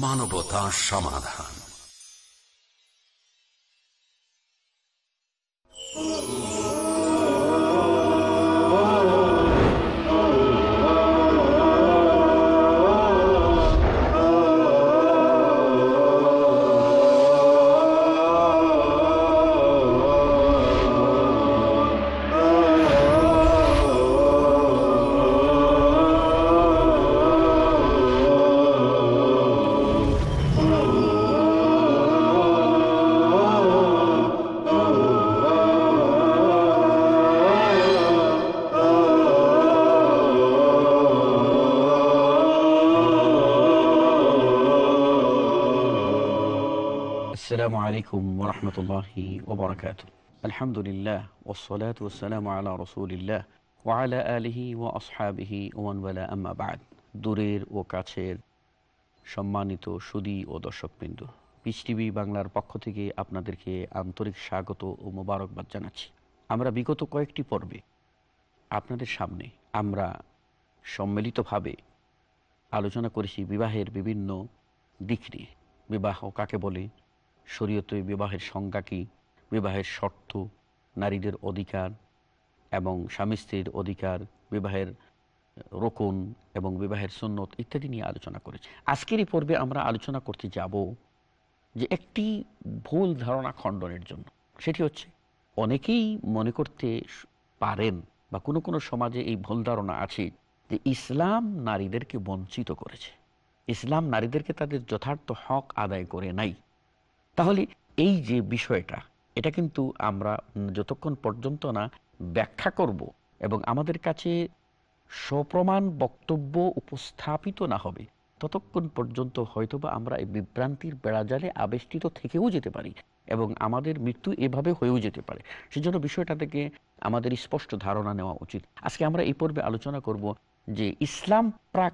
মানবতা সমাধান। আলহামদুলিল্লাহ ও দূরের ও কাছের সম্মানিত সুদী ও দর্শকবৃন্দ পিস টিভি বাংলার পক্ষ থেকে আপনাদেরকে আন্তরিক স্বাগত ও মোবারকবাদ জানাচ্ছি। আমরা বিগত কয়েকটি পর্বে আপনাদের সামনে আমরা সম্মিলিতভাবে আলোচনা করেছি বিবাহের বিভিন্ন দিক নিয়ে। বিবাহ কাকে বলে? শরীয়তে বিবাহের সংজ্ঞা কী? বিবাহের শর্ত, নারীদের অধিকার এবং স্বামী স্ত্রীর অধিকার, বিবাহের রোকন এবং বিবাহের সুন্নত ইত্যাদি নিয়ে আলোচনা করেছি। আজকের এই পর্বে আমরা আলোচনা করতে যাব যে একটি ভুল ধারণা খণ্ডনের জন্য। সেটি হচ্ছে, অনেকেই মনে করতে পারেন বা কোনো কোনো সমাজে এই ভুল ধারণা আছে যে ইসলাম নারীদেরকে বঞ্চিত করেছে। ইসলাম নারীদেরকে তাদের যথার্থ হক আদায় করে নাই। তাহলে এই যে বিষয়টা, এটা কিন্তু আমরা যতক্ষণ পর্যন্ত না ব্যাখ্যা করব এবং আমাদের কাছে সপ্রমাণ বক্তব্য উপস্থাপিত না হবে, ততক্ষণ পর্যন্ত হয়তোবা আমরা এই বিভ্রান্তির বেড়াজালে আবেষ্টিত থেকেও যেতে পারি এবং আমাদের মৃত্যু এভাবে হয়েও যেতে পারে। সেজন্য বিষয়টা থেকে আমাদের স্পষ্ট ধারণা নেওয়া উচিত। আজকে আমরা এই পর্বে আলোচনা করব যে ইসলাম প্রাক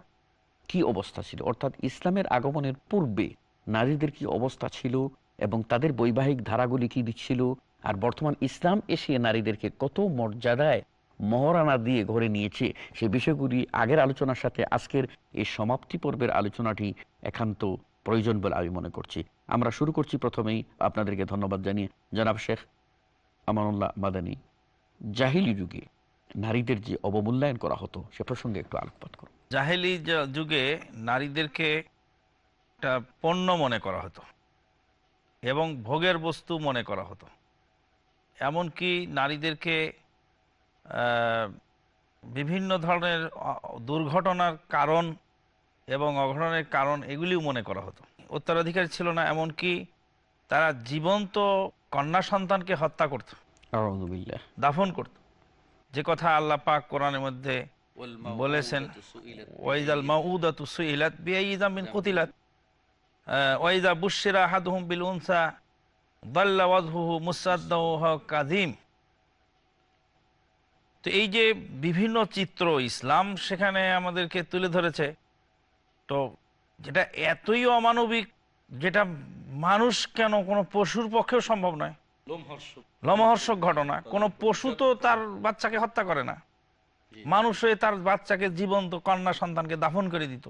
কি অবস্থা ছিল, অর্থাৎ ইসলামের আগমনের পূর্বে নারীদের কি অবস্থা ছিল এবং তাদের বৈবাহিক ধারাগুলি কি দিচ্ছিল? আর বর্তমান ইসলাম এসে নারীদেরকে কত মর্যাদায় মহারানা দিয়ে ঘরে নিয়েছে? সে বিষয়গুলি আগের আলোচনার সাথে আজকের এই সমাপ্তি পর্বের আলোচনাটি একান্ত প্রয়োজন বলে আমি মনে করছি। আমরা শুরু করছি প্রথমেই। আপনাদেরকে ধন্যবাদ জানিয়ে। জনাব শেখ আমানুল্লাহ মাদানী, জাহিলি যুগে নারীদের যে অবমূল্যায়ন করা হতো, সে প্রসঙ্গে একটু আলোকপাত করুন। জাহেলি যুগে নারীদেরকে একটা পণ্য মনে করা হতো। এবং ভোগের বস্তু মনে করা হতো। এমনকি নারীদেরকে বিভিন্ন ধরনের দুর্ঘটনার কারণ এবং অঘটনের কারণ এগুলিও মনে করা হতো। উত্তরাধিকার ছিল না এমনকি তারা জীবন্ত কন্যা সন্তানকে হত্যা করত। দাফন করত। যে কথা আল্লাহ পাক কোরআনের মধ্যে বলেছেন ওয়াইজাল মাউদাতু সুইলাত কুতিলাত। ওয়াইজা বুশিরা আহাদুহুম বিল উনসা দাল্লা ওয়াজহুহু তো এই যে বিভিন্ন চিত্র ইসলাম সেখানে আমাদেরকে তুলে ধরেছে তো যেটা এতই অমানবিক যেটা মানুষ কেন কোনো পশুর পক্ষেও সম্ভব নয়? লমহর্ষক। ঘটনা। কোনো পশু তো তার বাচ্চাকে হত্যা করে না। মানুষ হয়ে তার বাচ্চাকে জীবন্ত কন্যা সন্তানকে দাফন করে দিত।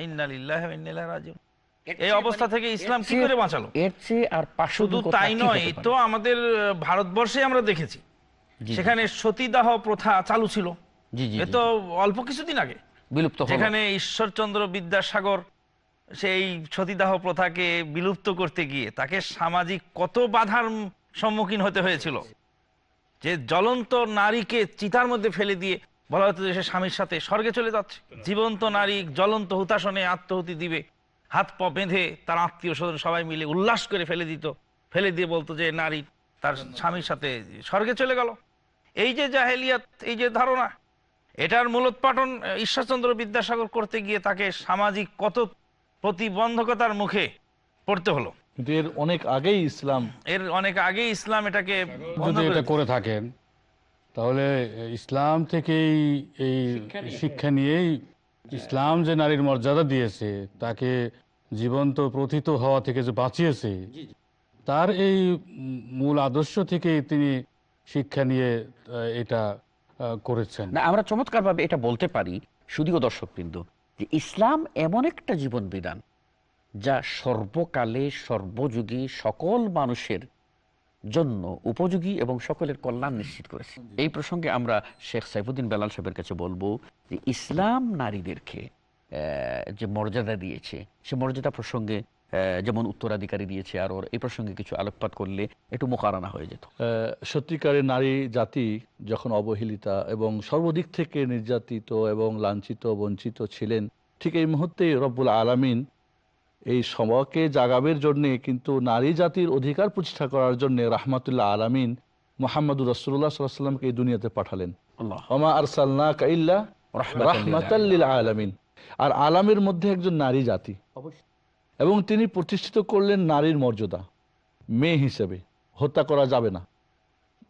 ইন্না লিল্লাহি ওয়া ইন্না ইলাইহি রাজিউন। এই অবস্থা থেকে ইসলাম কি করে বাঁচালো? এর চেয়ে আর শুধু তাই নয় তো আমাদের ভারতবর্ষে আমরা দেখেছি। সেখানে সতীদাহ প্রথা চালু ছিল। এ তো অল্প কিছুদিন আগে। বিলুপ্ত। যেখানে ঈশ্বরচন্দ্র বিদ্যাসাগর সেই সতীদাহ প্রথাকে বিলুপ্ত করতে গিয়ে তাকে সামাজিক কত বাধার সম্মুখীন হতে হয়েছিল? যে জ্বলন্ত নারীকে চিতার মধ্যে ফেলে দিয়ে বলা হতো যে সে স্বামীর সাথে স্বর্গে চলে যাচ্ছে। জীবন্ত নারী জ্বলন্ত হুতাসনে আত্মহতি দিবে। হাত পা বেঁধে তার আত্মীয় স্বজন সবাই মিলে উল্লাস করে ফেলে দিত। ফেলে দিয়ে বলতো যে নারী তার স্বামীর সাথে স্বর্গে চলে গেল। এই যে জাহেলিয়াত এই যে ধারণা এটার মূলোৎপাটন ঈশ্বরচন্দ্র বিদ্যাসাগর করতে গিয়ে তাকে সামাজিক কত প্রতিবন্ধকতার মুখে পড়তে হলো। কিন্তু এর অনেক আগেই ইসলাম এর অনেক আগেই ইসলাম এটাকে করে থাকেন তাহলে ইসলাম থেকেই এই শিক্ষা নিয়েই ইসলাম যে নারীর মর্যাদা দিয়েছে তাকে জীবন্ত প্রথিত হওয়া থেকে যে বাঁচিয়েছে তার এই মূল আদর্শ থেকে তিনি শিক্ষা নিয়ে এটা করেছেন। না আমরা চমৎকারভাবে এটা বলতে পারি শুধুও দর্শকবৃন্দ যে ইসলাম এমন একটা জীবন বিধান যা সর্বকালে সর্বযুগে সকল মানুষের জন্য উপযোগী এবং সকলের কল্যাণ নিশ্চিত করেছে। এই প্রসঙ্গে আমরা শেখ সাইফুদ্দিন বেলাল সাহেবের কাছে বলব যে ইসলাম নারীদেরকে যে মর্যাদা দিয়েছে, সে মর্যাদা প্রসঙ্গে যেমন উত্তরাধিকারী দিয়েছে আর ওর এই প্রসঙ্গে কিছু আলোকপাত করলে একটু মোকারানা হয়ে যেত। সত্যিকারের নারী জাতি যখন অবহেলিতা এবং সর্বদিক থেকে নির্যাতিত এবং লাঞ্ছিত, বঞ্চিত ছিলেন, ঠিক এই মুহূর্তে রব্বুল আলামিন এই সমাজকে জাগাবের জন্যে কিন্তু নারী জাতির অধিকার প্রতিষ্ঠা করার জন্য রাহমাতুল্লাহ আলামিন মোহাম্মদুর রসুল্লাহ সাল্লামকে এই দুনিয়াতে পাঠালেন। আল্লাহ ওমা আরসাল্লা কাইল্লা রাহমাতাল্লিল আলামিন। আর আলামের মধ্যে একজন নারী জাতি। এবং তিনি প্রতিষ্ঠিত করলেন নারীর মর্যাদা। মেয়ে হিসেবে হত্যা করা যাবে না।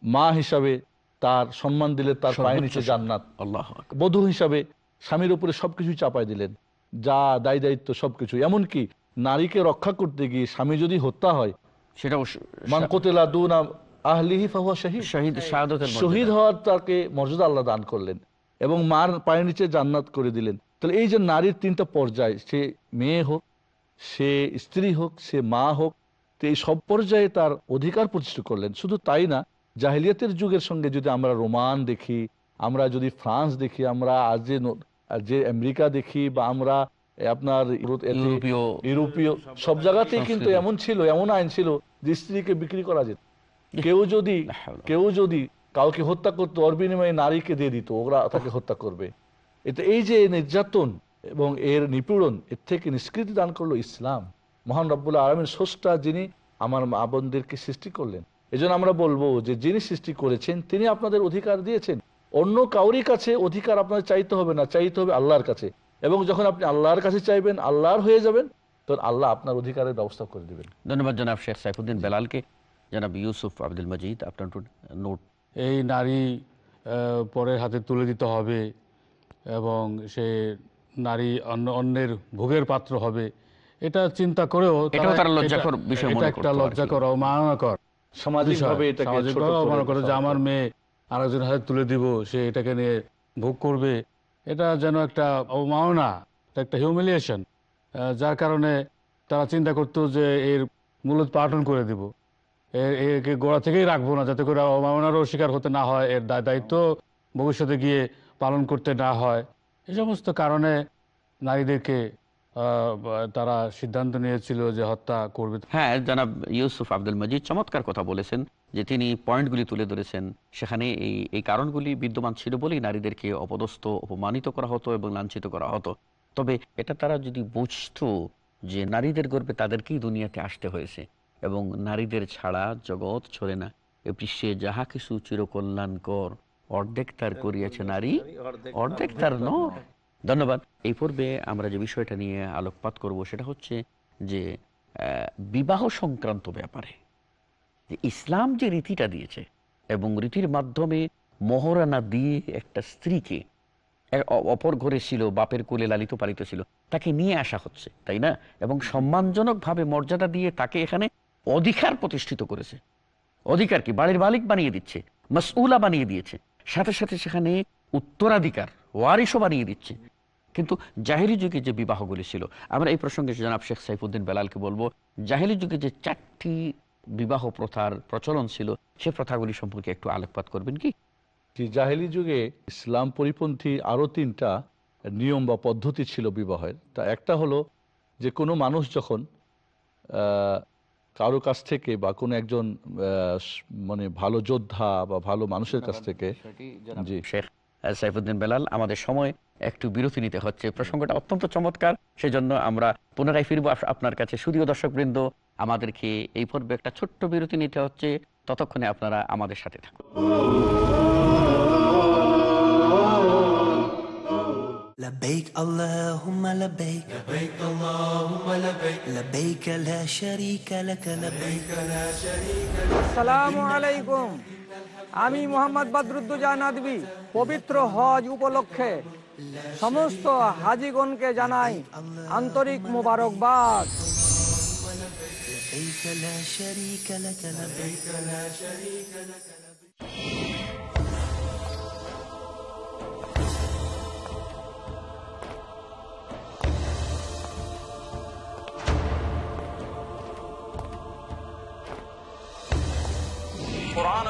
মা হিসাবে তার সম্মান দিলে তার পায়ে নিচে জান্নাত। আল্লাহ বধূ হিসাবে স্বামীর উপরে সবকিছু চাপাই দিলেন। যা দায় দায়িত্ব সবকিছু এমনকি নারীকে রক্ষা করতে গিয়ে স্বামী যদি হত্যা হয় সেটা মান কোতেলা দুনা আহলিহি ফাহুয়া শাহিদ। শহীদ শহীদ। হওয়ার তাকে মর্যাদা আল্লাহ দান করলেন এবং মার পায়ের নিচে জান্নাত করে দিলেন। তাহলে এই যে নারীর তিনটা পর্যায় সে মেয়ে হোক সে স্ত্রী হোক সে মা হোক তো এই সব পর্যায়ে তার অধিকার প্রতিষ্ঠা করলেন। শুধু তাই না জাহিলিয়াতের যুগের সঙ্গে যদি আমরা রোমান দেখি আমরা যদি ফ্রান্স দেখি আমরা আজ যে আর যে আমেরিকা দেখি বা আমরা আপনার ইউরো- ইউরোপীয় ইউরোপীয় সব জায়গাতেই কিন্তু এমন ছিল এমন আইন ছিল যে স্ত্রীকে বিক্রি করা যেত। কেউ যদি কেউ যদি কাউকে হত্যা করতো ওর বিনিময়ে নারীকে দিয়ে দিত ওরা তাকে হত্যা করবে। এতে এই যে নির্যাতন এবং এর নিপীড়ন এর থেকে নিষ্কৃতি দান করল ইসলাম। মহান রব্বুল্লাহ আলমের স্রষ্টা যিনি আমার মা বোনদেরকে সৃষ্টি করলেন। এজন্য আমরা বলব যে যিনি সৃষ্টি করেছেন তিনি আপনাদের অধিকার দিয়েছেন। অন্য কাউরি কাছে অধিকার আপনাদের চাইতে হবে না চাইতে হবে আল্লাহর কাছে। এবং যখন আপনি আল্লাহর কাছে চাইবেন আল্লাহর হয়ে যাবেন তখন আল্লাহ আপনার অধিকারের ব্যবস্থা করে দিবেন। ধন্যবাদ জনাব শেখ সাইফুদ্দিন বেলালকে। জনাব ইউসুফ আব্দুল মজিদ আপনার নোট এই নারী পরের হাতে তুলে দিতে হবে এবং সে নারী অন্য অন্যের ভোগের পাত্র হবে এটা চিন্তা করেও একটা লজ্জাকর অবমাননাকর সামাজিকভাবে আমার মেয়ে আরেকজনের হাতে তুলে দিব সে এটাকে নিয়ে ভোগ করবে এটা যেন একটা অবমাননা একটা হিউমিলিয়েশন যার কারণে তারা চিন্তা করতো যে এর মূলত পাঠন করে দিব। একে গোড়া থেকেই রাখব না, যাতে করে অবমাননারও শিকার হতে না হয়, এর দায় দায়িত্ব ভবিষ্যতে গিয়ে পালন করতে না হয়। এই সমস্ত কারণে নারীদেরকে তারা সিদ্ধান্ত নিয়েছিল যে হত্যা করবে। হ্যাঁ জনাব ইউসুফ আব্দুল মজিদ চমৎকার কথা বলেছেন। যে তিনি পয়েন্টগুলি তুলে ধরেছেন, সেখানে এই এই কারণগুলি বিদ্যমান ছিল বলেই নারীদেরকে অপদস্থ, অপমানিত করা হতো এবং লাঞ্ছিত করা হতো। তবে এটা তারা যদি বুঝতো যে নারীদের গর্বে তাদেরকেই দুনিয়াতে আসতে হয়েছে এবং নারীদের ছাড়া জগৎ চলে না, এ বিশ্বে যাহা কিছু চিরকল্যাণকর, অর্ধেক তার করিয়াছে নারী, অর্ধেক তার নয় ধন্যবাদ। এই পূর্বে আমরা যে বিষয়টা নিয়ে আলোকপাত করব সেটা হচ্ছে যে বিবাহ সংক্রান্ত ব্যাপারে। যে ইসলাম যে রীতিটা দিয়েছে এবং রীতির মাধ্যমে মহরানা দিয়ে একটা স্ত্রীকে অপর ঘরে ছিল, বাপের কোলে লালিত পালিত ছিল, তাকে নিয়ে আসা হচ্ছে, তাই না? এবং সম্মানজনকভাবে মর্যাদা দিয়ে তাকে এখানে অধিকার প্রতিষ্ঠিত করেছে। অধিকার কি? বাড়ির মালিক বানিয়ে দিচ্ছে, মাসউলা বানিয়ে দিয়েছে, সাথে সাথে সেখানে উত্তরাধিকার, ওয়ারিশও বানিয়ে দিচ্ছে। কিন্তু জাহেলি যুগে যে বিবাহগুলি ছিল, আমরা এই প্রসঙ্গে জনাব শেখ সাইফুদ্দিন বেলালকে বলব, জাহেলি যুগে যে চারটি বিবাহ প্রথার প্রচলন ছিল সে প্রথাগুলি সম্পর্কে একটু আলোকপাত করবেন কি? জাহেলি যুগে ইসলাম পরিপন্থী আরও তিনটা নিয়ম বা পদ্ধতি ছিল বিবাহের। তা একটা হলো যে কোনো মানুষ যখন আহ, কারও কাছ থেকে বা কোনো একজন মানে ভালো যোদ্ধা বা ভালো মানুষের কাছ থেকে জি। শেখ সাইফুদ্দিন বেলাল আমাদের সময় একটু বিরতি নিতে হচ্ছে প্রসঙ্গটা অত্যন্ত চমৎকার সেজন্য আমরা পুনরায় ফিরবো আপ- আপনার কাছে সুদীয় দর্শকবৃন্দ আমাদেরকে এই পর্বে একটা ছোট্ট বিরতি নিতে হচ্ছে ততক্ষণে আপনারা আমাদের সাথে থাকুন لبيك اللهم لبيك لبيك اللهم لبيك لبيك لا شريك لك لبيك لا شريك আসসালামু আলাইকুম আমি মোহাম্মদ বদরুদ্দোজা নাদবি পবিত্র হজ উপলক্ষে সমস্ত হাজিগণকে জানাই আন্তরিক মোবারকবাদ لبيك لا شريك لك لبيك لا شريك لك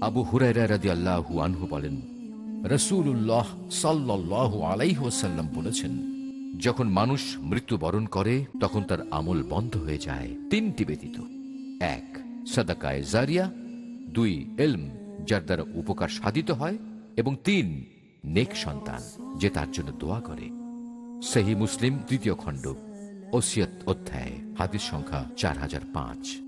আবু হুরাইরা রাজি আল্লাহু আনহু বলেন রসুল্লাহ সাল্লাহ আলাইহাল্লাম বলেছেন, যখন মানুষ মৃত্যুবরণ করে, তখন তার আমল বন্ধ হয়ে যায়। তিনটি ব্যতীত। এক, সাদাকায় জারিয়া। দুই, এলম, যার দ্বারা উপকার সাধিত হয়। এবং তিন, নেক সন্তান, যে তার জন্য দোয়া করে। সেহী মুসলিম তৃতীয় খণ্ড, ওসিয়ত অধ্যায়, হাদিস সংখ্যা চার হাজার পাঁচ।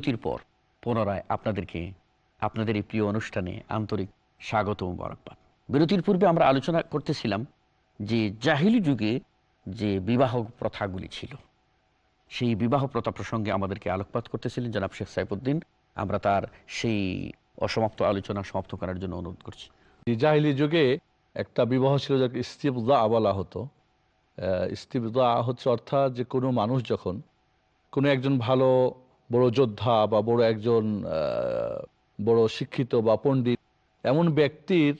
বিরতির পর পুনরায় আপনাদেরকে আপনাদের এই প্রিয় অনুষ্ঠানে আন্তরিক স্বাগত মোবারকবাদ। বিরতির পূর্বে আমরা আলোচনা করতেছিলাম যে জাহিলি যুগে যে বিবাহ প্রথাগুলি ছিল, সেই বিবাহ প্রথা প্রসঙ্গে আমাদেরকে আলোকপাত করতেছিলেন জনাব শেখ সাইফুদ্দিন। আমরা তার সেই অসমাপ্ত আলোচনা সমাপ্ত করার জন্য অনুরোধ করছি। জাহিলি যুগে একটা বিবাহ ছিল যাকে ইস্তিবদা বলা হতো। ইস্তিবদা হচ্ছে অর্থাৎ যে কোনো মানুষ যখন কোনো একজন ভালো বড় যোদ্ধা বা বড় একজন বড় শিক্ষিত বা পণ্ডিত, এমন ব্যক্তির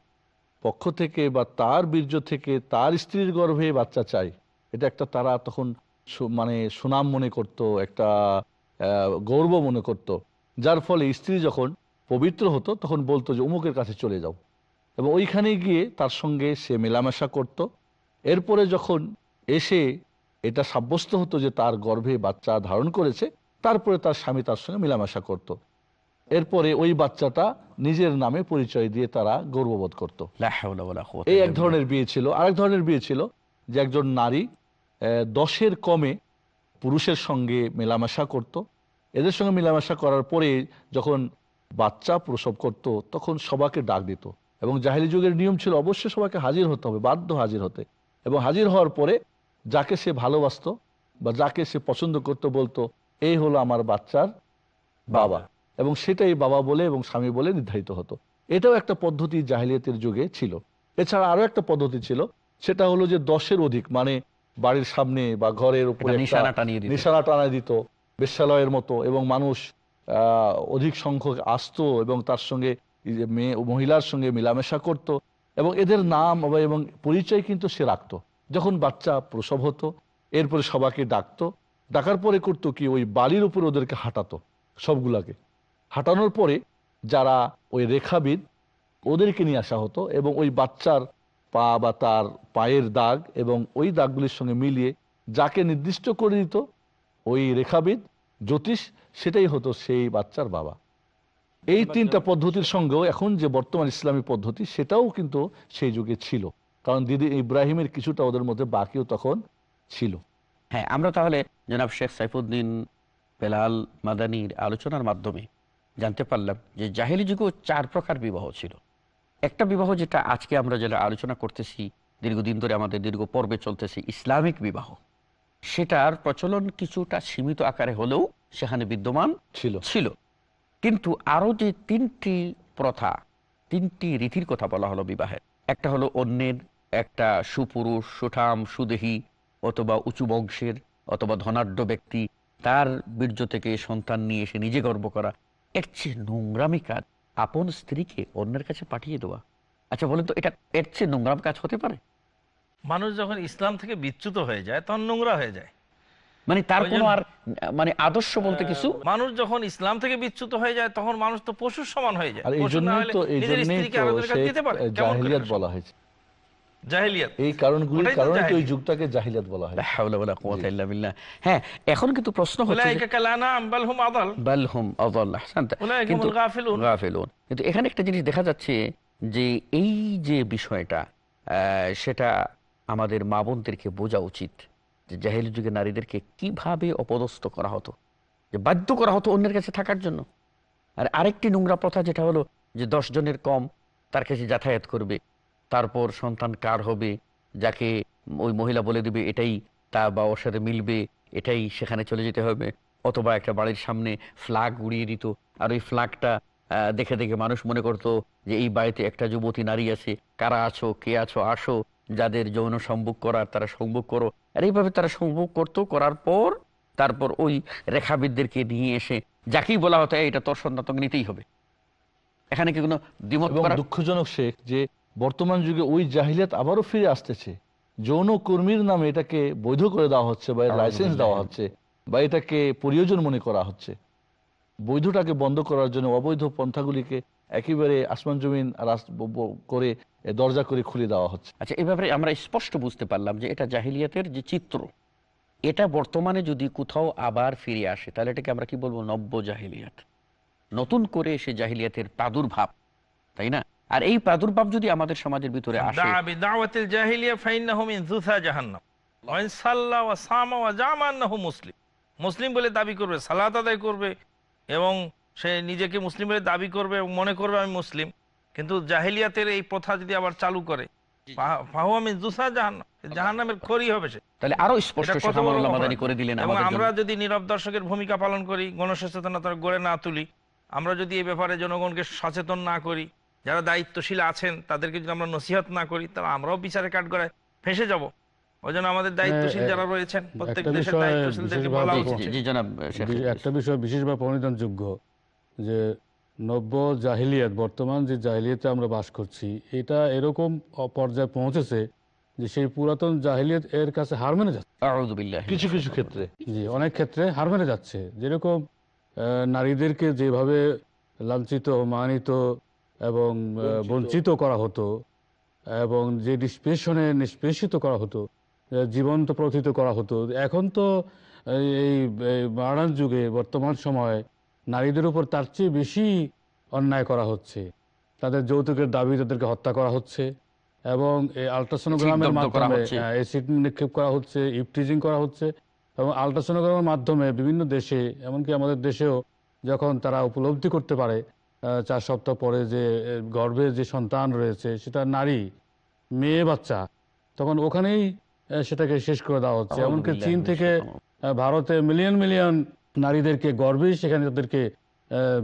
পক্ষ থেকে বা তার বীর্য থেকে তার স্ত্রীর গর্ভে বাচ্চা চাই। এটা একটা তারা তখন মানে সুনাম মনে করত, একটা গর্ব মনে করত। যার ফলে স্ত্রী যখন পবিত্র হতো, তখন বলতো যে, অমুকের কাছে চলে যাও। এবং ওইখানে গিয়ে তার সঙ্গে সে মেলামেশা করত। এরপরে যখন এসে এটা সাব্যস্ত হতো যে, তার গর্ভে বাচ্চা ধারণ করেছে তারপরে তার স্বামী তার সঙ্গে মেলামেশা করত। এরপরে ওই বাচ্চাটা নিজের নামে পরিচয় দিয়ে তারা গর্ববোধ করত। এই এক ধরনের বিয়ে ছিল আরেক ধরনের বিয়ে ছিল যে একজন নারী দশের কমে পুরুষের সঙ্গে মেলামেশা করত। এদের সঙ্গে মেলামেশা করার পরে যখন বাচ্চা প্রসব করত তখন সবাকে ডাক দিত এবং জাহেলি যুগের নিয়ম ছিল অবশ্যই সবাইকে হাজির হতে হবে বাধ্য হাজির হতে এবং হাজির হওয়ার পরে যাকে সে ভালোবাসতো বা যাকে সে পছন্দ করতো বলতো এই হলো আমার বাচ্চার বাবা। এবং সেটাই বাবা বলে এবং স্বামী বলে নির্ধারিত হতো। এটাও একটা পদ্ধতি জাহিলিয়াতের যুগে ছিল। এছাড়া আরও একটা পদ্ধতি ছিল সেটা হলো যে দশের অধিক মানে বাড়ির সামনে বা ঘরের উপরে নিশানা টানিয়ে নিশানা টানা দিত বেশ্যালয়ের মতো এবং মানুষ অধিক সংখ্যক আসতো এবং তার সঙ্গে মেয়ে মহিলার সঙ্গে মেলামেশা করত। এবং এদের নাম এবং পরিচয় কিন্তু সে রাখতো। যখন বাচ্চা প্রসব হতো এরপরে সবাইকে ডাকতো ডাকার পরে করতো কি, ওই বালির উপরে ওদেরকে হাঁটাতো সবগুলাকে। হাঁটানোর পরে যারা ওই রেখাবিদ, ওদেরকে নিয়ে আসা হতো এবং ওই বাচ্চার পা বা তার পায়ের দাগ এবং ওই দাগগুলির সঙ্গে মিলিয়ে যাকে নির্দিষ্ট করে দিত ওই রেখাবিদ, জ্যোতিষ, সেটাই হতো সেই বাচ্চার বাবা। এই তিনটা পদ্ধতির সঙ্গেও এখন যে বর্তমান ইসলামী পদ্ধতি, সেটাও কিন্তু সেই যুগে ছিল। কারণ দিদি ইব্রাহিমের কিছুটা ওদের মধ্যে বাকিও তখন ছিল। হ্যাঁ আমরা তাহলে জনাব শেখ সাইফুদ্দিন বেলাল মাদানির আলোচনার মাধ্যমে জানতে পারলাম যে জাহেলি যুগেও চার প্রকার বিবাহ ছিল। একটা বিবাহ যেটা আজকে আমরা যেটা আলোচনা করতেছি দীর্ঘদিন ধরে আমাদের দীর্ঘ পর্বে চলতেছে ইসলামিক বিবাহ সেটার প্রচলন কিছুটা সীমিত আকারে হলেও সেখানে বিদ্যমান ছিল। ছিল। কিন্তু আরও যে তিনটি প্রথা তিনটি রীতির কথা বলা হলো বিবাহের একটা হলো অন্যের একটা সুপুরুষ সুঠাম সুদেহী অথবা উঁচু বংশের অথবা ধনাঢ্য ব্যক্তি তার বীর্য থেকে সন্তান নিয়ে এসে নিজে গর্ব করা। এর চেয়ে নোংরামি কাজ আপন স্ত্রীকে অন্যের কাছে পাঠিয়ে দেওয়া। আচ্ছা বলেন তো এটা এর চেয়ে নোংরাম কাজ হতে পারে? মানুষ যখন ইসলাম থেকে বিচ্যুত হয়ে যায় তখন নোংরা হয়ে যায়। মানে তার কোনো আর মানে আদর্শ বলতে কিছু? মানুষ যখন ইসলাম থেকে বিচ্যুত হয়ে যায় তখন মানুষ তো পশুর সমান হয়ে যায়। আর এই জন্যই তো এই জন্যই তো আরেকজনের কাছে সে দিতে পারে। কেমন করে জাহিলিয়াত বলা হয়েছে। এই কারণগুলির কারণে তো এই যুগটাকে জাহিলিয়াত বলা হয় হাওলা ওয়ালা কুওয়াতা ইল্লা বিল্লাহ। হ্যাঁ এখন কিন্তু প্রশ্ন হচ্ছে উলাইকা কালানাম বাল হুম আদাল বাল হুম আদাল আহসানতা। কিন্তু গাফিলুন। গাফিলুন। কিন্তু এখানে একটা জিনিস দেখা যাচ্ছে যে এই যে বিষয়টা আহ, সেটা আমাদের মা বোনদেরকে বোঝা উচিত যে জাহিল যুগে নারীদেরকে কীভাবে অপদস্থ করা হতো যে বাধ্য করা হতো অন্যের কাছে থাকার জন্য আর আরেকটি নোংরা প্রথা যেটা হলো যে দশ জনের কম তার কাছে যাতায়াত করবে তারপর সন্তান কার হবে যাকে ওই মহিলা বলে দিবে এটাই তা বা ওর সাথে মিলবে এটাই সেখানে চলে যেতে হবে। অথবা একটা বাড়ির সামনে ফ্ল্যাগ উড়িয়ে দিত আর ওই ফ্ল্যাগটা দেখে দেখে মানুষ মনে করতো যে এই বাড়িতে একটা যুবতী নারী আছে কারা আছো কে আছো আসো যাদের যৌন সম্ভোগ করার তারা সম্ভোগ করো। আর এইভাবে তারা সম্ভোগ করতো করার পর তারপর ওই রেখাবিদদেরকে নিয়ে এসে যাকেই বলা হতো এটা তোর সন্তান তোকে নিতেই হবে। এখানে কি কোনো দুঃখজনক শেখ যে বর্তমান যুগে ওই জাহিলিয়াত আবারও ফিরে আসতেছে। যৌন কর্মীর নামে এটাকে বৈধ করে দেওয়া হচ্ছে বা লাইসেন্স দেওয়া হচ্ছে বা এটাকে প্রয়োজন মনে করা হচ্ছে। বৈধটাকে বন্ধ করার জন্য অবৈধ পন্থাগুলিকে একেবারে আসমান জমিন করে দরজা করে খুলে দেওয়া হচ্ছে। আচ্ছা এই ব্যাপারে আমরা স্পষ্ট বুঝতে পারলাম যে এটা জাহিলিয়াতের যে চিত্র। এটা বর্তমানে যদি কোথাও আবার ফিরে আসে তাহলে এটাকে আমরা কি বলব? নব্য জাহিলিয়াত। নতুন করে সে জাহিলিয়াতের প্রাদুর্ভাব তাই না? আর এই প্রাদুর্ভাব যদি আমাদের সমাজের ভিতরে আসে মুসলিম। মুসলিম বলে দাবি করবে সালাত আদায় করবে এবং সে নিজেকে মুসলিম বলে দাবি করবে এবং মনে করবে আমি মুসলিম। কিন্তু জাহিলিয়াতের এই প্রথা যদি আবার চালু করে আমরা যদি নীরব দর্শকের ভূমিকা পালন করি গণসচেতনতা গড়ে না তুলি আমরা যদি এই ব্যাপারে জনগণকে সচেতন না করি যারা দায়িত্বশীল আছেন তাদেরকে যদি আমরা নসিহত না করি তাহলে আমরাও বিচারে কাঠগড়ায় ফেসে যাব। ওই জন্য আমাদের দায়িত্বশীল যারা রয়েছেন প্রত্যেক একটা দেশের দায়িত্বশীলদেরকে বলা বিশেষভাবে- উচিত। জি, জি, জনাব শেখ। বি- একটা বিষয় বিশেষভাবে পরিণতনযোগ্য যে নব্য জাহিলিয়াত বর্তমান যে জাহিলিয়াতে আমরা বাস করছি এটা এরকম পর্যায়ে পৌঁছেছে যে সেই পুরাতন জাহিলিয়াত এর কাছে হার মেনে যাচ্ছে। কিছু কিছু ক্ষেত্রে। জি অনেক ক্ষেত্রে হার মেনে যাচ্ছে। যেরকম নারীদেরকে যেভাবে লাঞ্ছিত মানিত এবং বঞ্চিত। করা হতো এবং যে নিষ্পেষণে নিষ্পেষিত করা হতো জীবন্ত প্রথিত করা হতো। এখন তো এই মডার্ন যুগে বর্তমান সময়ে নারীদের উপর তার চেয়ে বেশি অন্যায় করা হচ্ছে। তাদের যৌতুকের দাবি তাদেরকে হত্যা করা হচ্ছে এবং এই আলট্রাসোনোগ্রামের মাধ্যমে অ্যাসিড নিক্ষেপ করা হচ্ছে ইপটিজিং করা হচ্ছে এবং আলট্রাসোনোগ্রামের মাধ্যমে বিভিন্ন দেশে এমনকি আমাদের দেশেও যখন তারা উপলব্ধি করতে পারে চার সপ্তাহ পরে যে গর্ভে যে সন্তান রয়েছে সেটা নারী মেয়ে বাচ্চা তখন ওখানেই সেটাকে শেষ করে দেওয়া হচ্ছে। এমনকি চীন থেকে ভারতে মিলিয়ন মিলিয়ন নারীদেরকে গর্বেই সেখানে তাদেরকে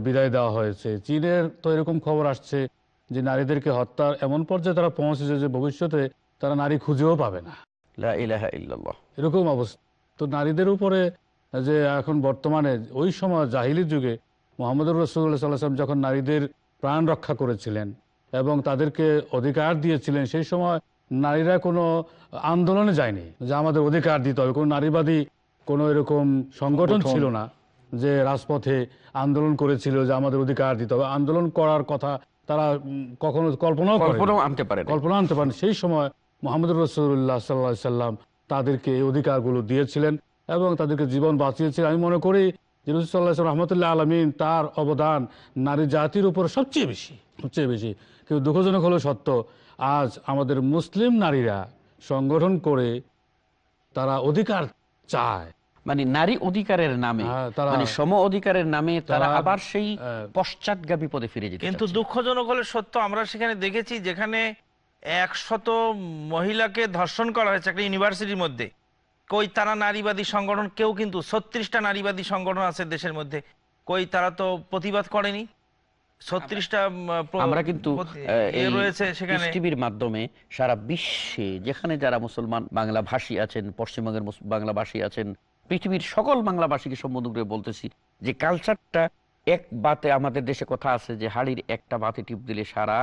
বিদায় দেওয়া হয়েছে। চীনের তো এরকম খবর আসছে যে নারীদেরকে হত্যার এমন পর্যায়ে তারা পৌঁছেছে যে ভবিষ্যতে তারা নারী খুঁজেও পাবে না। এরকম অবস্থা। তো নারীদের উপরে যে এখন বর্তমানে ওই সময় জাহিলির যুগে মোহাম্মদ রসুল্লাহ সাল্লাম যখন নারীদের প্রাণ রক্ষা করেছিলেন এবং তাদেরকে অধিকার দিয়েছিলেন সেই সময় নারীরা কোনো আন্দোলনে যায়নি যে আমাদের অধিকার দিতে হবে। কোনো নারীবাদী কোনো এরকম সংগঠন। ছিল না যে রাজপথে আন্দোলন করেছিল যে আমাদের অধিকার দিতে হবে। আন্দোলন করার কথা তারা কখনো কল্পনাও। কল্পনাও আনতে পারে কল্পনা আনতে পারেন। সেই সময় মোহাম্মদ রসুল্লাহ সাল্লাহ সাল্লাম তাদেরকে এই অধিকারগুলো দিয়েছিলেন এবং তাদেরকে জীবন বাঁচিয়েছিলেন। আমি মনে করি যে রসুল্লাহ রহমতুল্লাহ আলমিন তার অবদান নারী জাতির উপর সবচেয়ে বেশি সবচেয়ে বেশি। কিন্তু দুঃখজনক হলো সত্য আজ আমাদের মুসলিম নারীরা সংগঠন করে তারা অধিকার চায়। মানে নারী অধিকারের নামে হ্যাঁ, তারা- মানে সম অধিকারের নামে তারা আবার সেই আহ, পশ্চাৎগামী পদে ফিরে যেতে কিন্তু দুঃখজনক হলে সত্য আমরা সেখানে দেখেছি যেখানে একশত মহিলাকে ধর্ষণ করা হয়েছে একটা ইউনিভার্সিটির মধ্যে। কই তারা নারীবাদী সংগঠন কেউ কিন্তু ছত্রিশটা নারীবাদী সংগঠন আছে দেশের মধ্যে। কই তারা তো প্রতিবাদ করেনি। ছত্রিশটা আমরা কিন্তু রয়েছে সেখানে। টিভির মাধ্যমে সারা বিশ্বে যেখানে যারা মুসলমান বাংলা ভাষী আছেন পশ্চিমবঙ্গের বাংলা ভাষী আছেন পৃথিবীর সকল বাংলাভাষীকে সম্বোধন করে বলতেছি যে কালচারটা এক বাতে আমাদের দেশে কথা আছে যে হাড়ির একটা বাতে টিপ দিলে সারা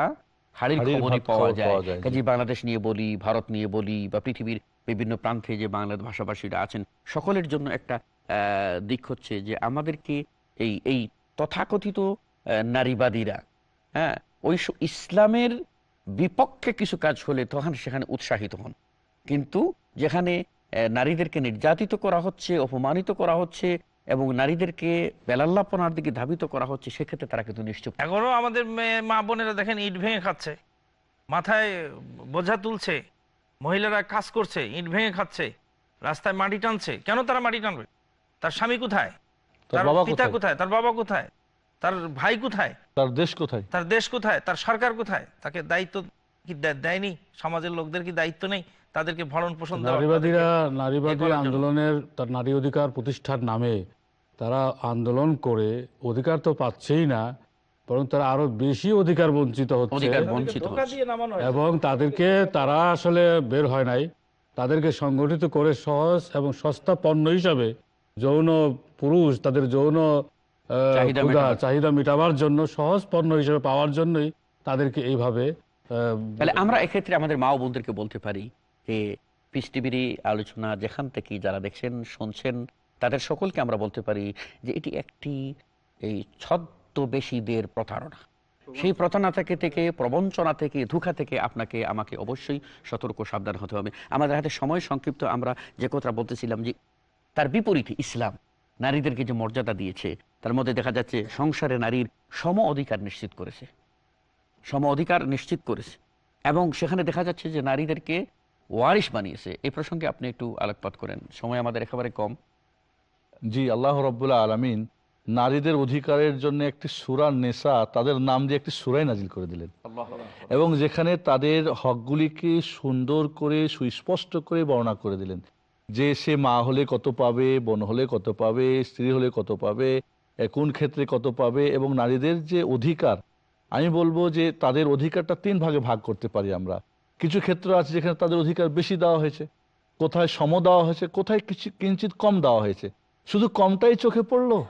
হাড়ির খবরই পাওয়া যায়। কাজে বাংলাদেশ নিয়ে বলি ভারত নিয়ে বলি বা পৃথিবীর বিভিন্ন প্রান্তে যে বাংলা ভাষাভাষীরা আছেন, সকলের জন্য একটা দিক হচ্ছে যে আমাদেরকে এই এই তথাকথিত নারীবাদীরা হ্যাঁ ওই ইসলামের বিপক্ষে কিছু কাজ হলে তখন সেখানে উৎসাহিত হন। কিন্তু যেখানে নারীদেরকে নির্যাতিত করা হচ্ছে, অপমানিত করা হচ্ছে এবং নারীদেরকে বেলাল্লাপনার দিকে ধাবিত করা হচ্ছে, সেক্ষেত্রে তারা কিন্তু নিশ্চুপ। এখনও আমাদের মা বোনেরা দেখেন ইট ভেঙে খাচ্ছে। মাথায় বোঝা তুলছে। মহিলারা কাজ করছে ইট ভেঙে খাচ্ছে রাস্তায় মাটি টানছে। কেন তারা মাটি টানবে? তার স্বামী কোথায়? তার পিতা কোথায়? কোথায়? তার বাবা কোথায়? তার ভাই কোথায়? তার দেশ কোথায়? তার দেশ কোথায়? তার সরকার কোথায়? তাকে দায়িত্ব কি দেয়নি? সমাজের লোকদের কি দায়িত্ব নেই? তাদেরকে ভরণ পোষণ নারীবাদীরা নারীবাদী আন্দোলনের তার নারী অধিকার প্রতিষ্ঠার নামে তারা আন্দোলন করে অধিকার তো পাচ্ছেই না বরং তারা আরও বেশি অধিকার বঞ্চিত হচ্ছে। এবং তাদেরকে তারা আসলে বের হয় নাই তাদেরকে সংগঠিত করে সহজ এবং সস্তা পণ্য হিসাবে যৌন পুরুষ তাদের যৌন চাহিদা মেটাবার। জন্য সহজ পণ্য হিসেবে পাওয়ার জন্যই তাদেরকে এইভাবে তাহলে আমরা এক্ষেত্রে আমাদের মা ও বোনদেরকে বলতে পারি যে পিস টিভির আলোচনা যেখান থেকে যারা দেখছেন শুনছেন তাদের সকলকে আমরা বলতে পারি যে এটি একটি এই ছদ্মবেশীদের প্রতারণা। সেই প্রতারণা থেকে থেকে, প্রবঞ্চনা থেকে, ধোঁকা থেকে আপনাকে, আমাকে অবশ্যই সতর্ক, সাবধান হতে হবে। আমাদের হাতে সময় সংক্ষিপ্ত, আমরা যে কথা বলতেছিলাম যে, তার বিপরীতে ইসলাম, নারীদেরকে যে মর্যাদা দিয়েছে, তার মধ্যে দেখা যাচ্ছে সংসারে নারীর সম অধিকার নিশ্চিত করেছে। সম অধিকার নিশ্চিত করেছে। এবং সেখানে দেখা যাচ্ছে যে নারীদেরকে ওয়ারিশ বানিয়েছে। এই প্রসঙ্গে আপনি একটু আলোকপাত করেন। সময় আমাদের একেবারে কম। জি, আল্লাহ রব্বুল্লাহ আলমিন নারীদের অধিকারের জন্য একটি সুরা নেশা তাদের নাম দিয়ে একটি সুরাই নাজিল করে দিলেন। এবং যেখানে তাদের হকগুলিকে সুন্দর করে সুস্পষ্ট করে বর্ণনা করে দিলেন। যে সে মা হলে কত পাবে বোন হলে কত পাবে স্ত্রী হলে কত পাবে কোন ক্ষেত্রে কত পাবে এবং নারীদের যে অধিকার আমি বলব যে তাদের অধিকারটা তিন ভাগে ভাগ করতে পারি আমরা। কিছু ক্ষেত্র আছে যেখানে তাদের অধিকার বেশি দেওয়া হয়েছে। কোথায় সম দেওয়া হয়েছে কোথায় কিছু কিঞ্চিত কম দেওয়া হয়েছে। শুধু কমটাই চোখে পড়ল।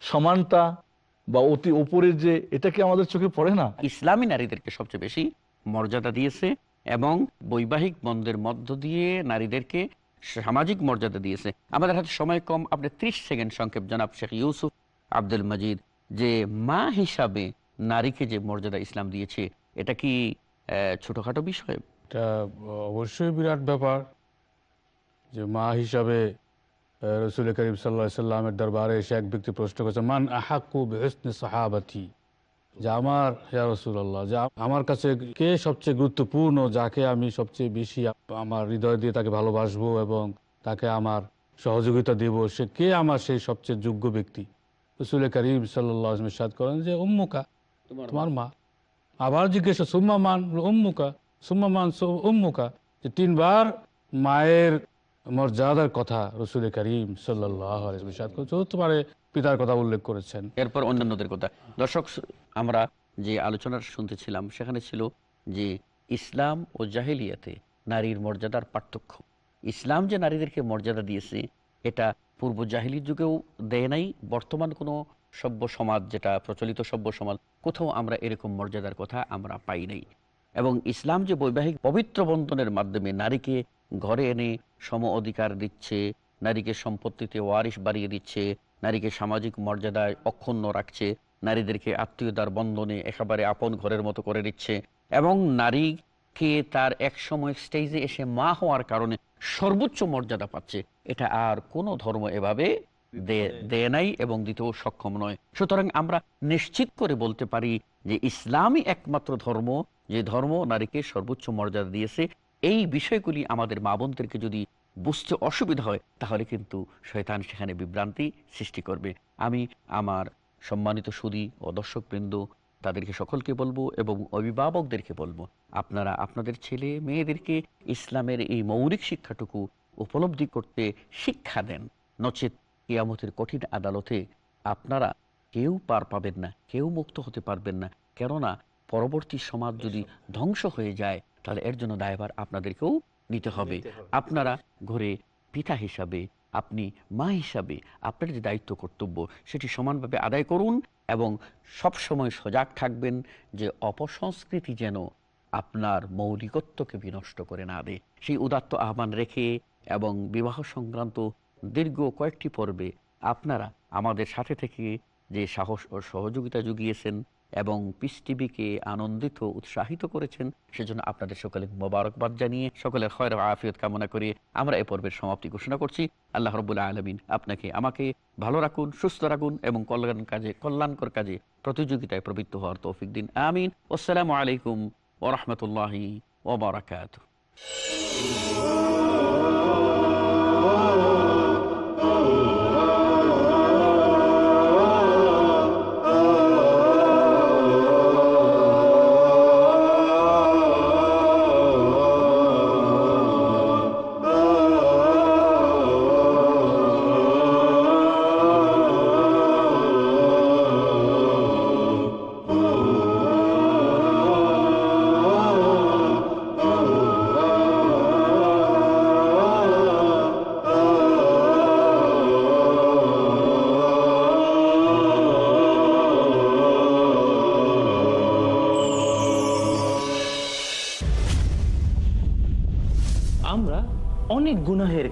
সমানতা বা অতি উপরের যে এটা কি আমাদের চোখে পড়ে না? ইসলামী নারীদেরকে সবচেয়ে বেশি মর্যাদা দিয়েছে এবং বৈবাহিক বন্ধের মধ্য দিয়ে নারীদেরকে সামাজিক মর্যাদা দিয়েছে। আমাদের হাতে সময় কম। আপনি ত্রিশ সেকেন্ড সংক্ষেপ জনাব শেখ ইউসুফ আব্দুল মজিদ যে মা হিসাবে নারীকে যে মর্যাদা ইসলাম দিয়েছে এটা কি ছোটখাটো বিষয়? এটা অবশ্যই বিরাট ব্যাপার যে মা হিসাবে রসুল করিম সাল্লা সাল্লামের দরবারে এসে এক ব্যক্তি প্রশ্ন করেছে মান আহাকু বেহসনে সাহাবাতি? যে আমার হ্যাঁ রসুল্লাহ যে আমার কাছে কে সবচেয়ে গুরুত্বপূর্ণ যাকে আমি সবচেয়ে বেশি আমার হৃদয় দিয়ে তাকে ভালোবাসবো এবং তাকে আমার সহযোগিতা দেব সে কে আমার সেই সবচেয়ে যোগ্য ব্যক্তি? রসুল করিম সাল্লাহ সাদ করেন যে উম্মুকা তোমার মা। আবার জিজ্ঞেস সুম্মা মান উম্মুকা? সুম্মা মান উম্মুকা। যে তিনবার মায়ের মর্যাদার কথা রসুল করিম সাল্লাহ চতুর্থ পিতার কথা উল্লেখ করেছেন। এরপর অন্যান্যদের কথা। দর্শক, আমরা যে আলোচনা শুনতেছিলাম, সেখানে ছিল যে ইসলাম ও জাহিলিয়াতে নারীর মর্যাদার পার্থক্য। ইসলাম যে নারীদেরকে মর্যাদা দিয়েছে, এটা পূর্ব জাহিলির যুগেও দেয় নাই, বর্তমান কোনো সভ্য সমাজ, যেটা প্রচলিত সভ্য সমাজ, কোথাও আমরা এরকম মর্যাদার কথা আমরা পাই নাই। এবং ইসলাম যে বৈবাহিক পবিত্র বন্ধনের মাধ্যমে নারীকে ঘরে এনে সম অধিকার দিচ্ছে নারীকে সম্পত্তিতে ওয়ারিশ বাড়িয়ে দিচ্ছে নারীকে সামাজিক মর্যাদায় অক্ষুণ্ণ রাখছে নারীদেরকে আত্মীয়তার বন্ধনে একেবারে আপন ঘরের মতো করে দিচ্ছে এবং নারীকে তার এক সময় স্টেজে এসে মা হওয়ার কারণে সর্বোচ্চ মর্যাদা পাচ্ছে। এটা আর কোনো ধর্ম এভাবে দেয় নাই এবং দিতেও সক্ষম নয়। সুতরাং আমরা নিশ্চিত করে বলতে পারি যে ইসলামই একমাত্র ধর্ম যে ধর্ম নারীকে সর্বোচ্চ মর্যাদা দিয়েছে এই বিষয়গুলি আমাদের মা বোনদেরকে যদি বুঝতে অসুবিধা হয়, তাহলে কিন্তু শয়তান সেখানে বিভ্রান্তি সৃষ্টি করবে। আমি আমার সম্মানিত সুদী ও দর্শকবৃন্দ তাদেরকে সকলকে বলব এবং অভিভাবকদেরকে বলব, আপনারা আপনাদের ছেলে মেয়েদেরকে ইসলামের এই মৌলিক শিক্ষাটুকু উপলব্ধি করতে শিক্ষা দেন। নচেত কিয়ামতের কঠিন আদালতে আপনারা কেউ পার পাবেন না, কেউ মুক্ত হতে পারবেন না। কেননা পরবর্তী সমাজ যদি ধ্বংস হয়ে যায় তাহলে এর জন্য দায়ভার আপনাদেরকেও নিতে হবে। আপনারা ঘরে পিতা হিসাবে আপনি মা হিসাবে আপনার যে দায়িত্ব কর্তব্য সেটি সমানভাবে আদায় করুন এবং সব সময় সজাগ থাকবেন যে অপসংস্কৃতি যেন আপনার মৌলিকত্বকে বিনষ্ট করে না দেয়। সেই উদাত্ত আহ্বান রেখে এবং বিবাহ সংক্রান্ত দীর্ঘ কয়েকটি পর্বে আপনারা আমাদের সাথে থেকে যে সাহস ও সহযোগিতা জুগিয়েছেন এবং পিস টিভিকে আনন্দিত, উৎসাহিত করেছেন। সেজন্য আপনাদের সকলে মোবারকবাদ জানিয়ে, সকলের খয়ের আফিয়ত কামনা করে আমরা এ পর্বের সমাপ্তি ঘোষণা করছি। আল্লাহ রবুল্লা আলমিন আপনাকে, আমাকে ভালো রাখুন, সুস্থ রাখুন এবং কল্যাণ কাজে, কল্যাণকর কাজে প্রতিযোগিতায় প্রবৃত্ত হওয়ার তৌফিক দিন। আমিন। আসসালামু আলাইকুম ওরহমতুল্লাহি ওবরাকাত আমরা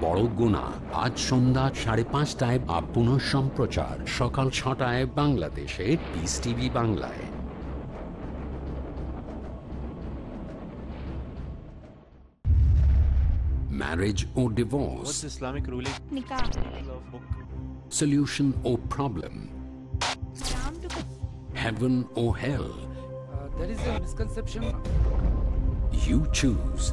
বড় গুণা আজ সন্ধ্যা সাড়ে পাঁচটায় বা পুনঃ সম্প্রচার সকাল ছটায় বাংলাদেশে পিস টিভি বাংলায় marriage or divorce, What's Islamic ruling? Nikah solution or problem, heaven or hell. uh, there is a misconception. You choose.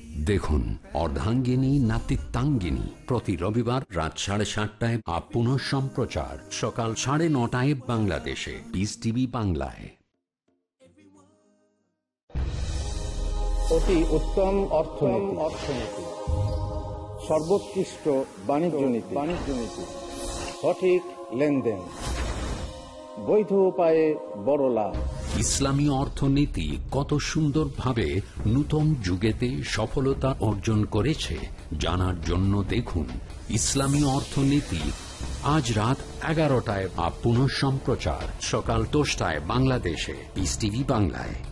দেখুন, অর্ধাঙ্গিনী, নাতিত্বাঙ্গিনী। প্রতি রবিবার রাত সাড়ে সাতটায় আপ পুনঃ সম্প্রচার। সকাল সাড়ে নটায় বাংলাদেশে। পিস টিভি বাংলায়। অতি উত্তম অর্থনীতি। অর্থনীতি সর্বোৎকৃষ্ট বাণিজ্য নীতি বাণিজ্য নীতি। সঠিক লেনদেন। বৈধ উপায়ে বড় লাভ। ইসলামী অর্থনীতি কত সুন্দরভাবে নূতন যুগেতে সফলতা অর্জন করেছে, জানার জন্য দেখুন ইসলামী অর্থনীতি। আজ রাত এগারোটায় বা পুনঃ সম্প্রচার সকাল দশটায় বাংলাদেশে। ইস বাংলায়।